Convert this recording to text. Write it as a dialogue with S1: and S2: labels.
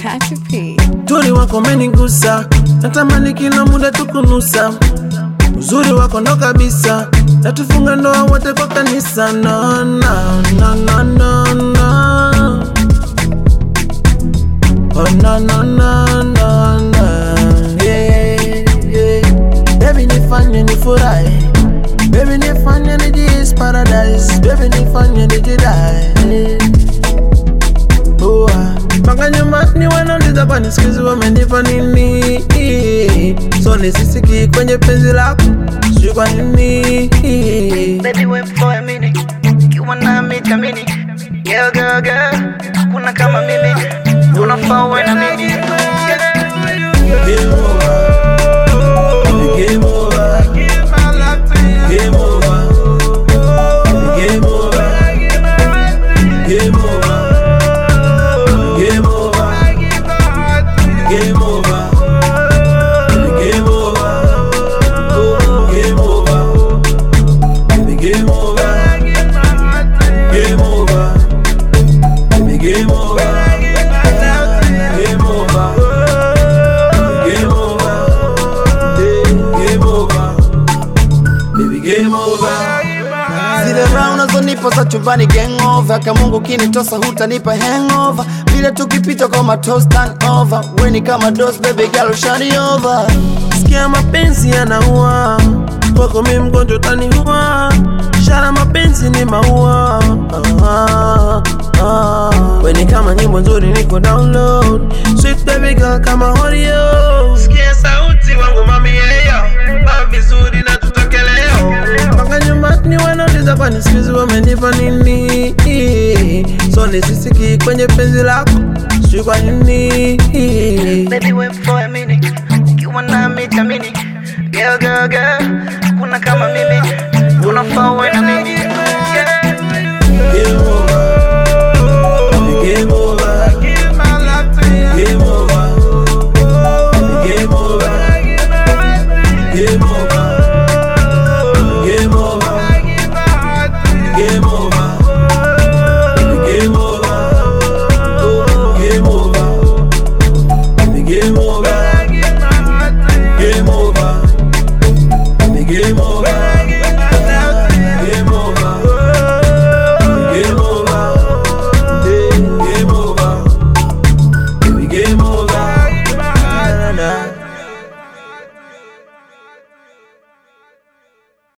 S1: Uzuri wako umenigusa, natamani kila muda tukunusa. Uzuri wako ndo kabisa, natufunga ndoa wote kwa kanisa. No, no, no, no, no, no. Oh, no, no, no, no, no. Yeah, yeah. Baby nifanye nifurahi, baby nifanye nijihisi paradise, baby nifanye nijidai Ua, mpaka nyumbani wanauliza kwani siku hizi wamenipa nini? So nisisiki kwenye penzi lako, sijui kwa nini.
S2: Baby wait for a minute Ukiwa nami mini Girl, girl, girl kuna kama mimi Unafaa uwe na mimi
S3: Zile round unazonipa za chumbani gang over Kamungu kinitosa hutanipa hangover Vile tukipita kwa matos stand over Weni kama dos baby girl shani over
S1: Sikia mapenzi yanaua, kwako mi mgonjwa utaniua. Shara mapenzi ni maua. Ah, ah. We kama nyimbo nzuri niko download. Sweet baby girl kama Oreo. Wanauliza kwani siku hizi wamenipa nini? So nisisiki kwenye penzi lako, sijui kwa nini.
S2: Baby wait for a minute Girl, girl, girl kuna kama mimi na mimi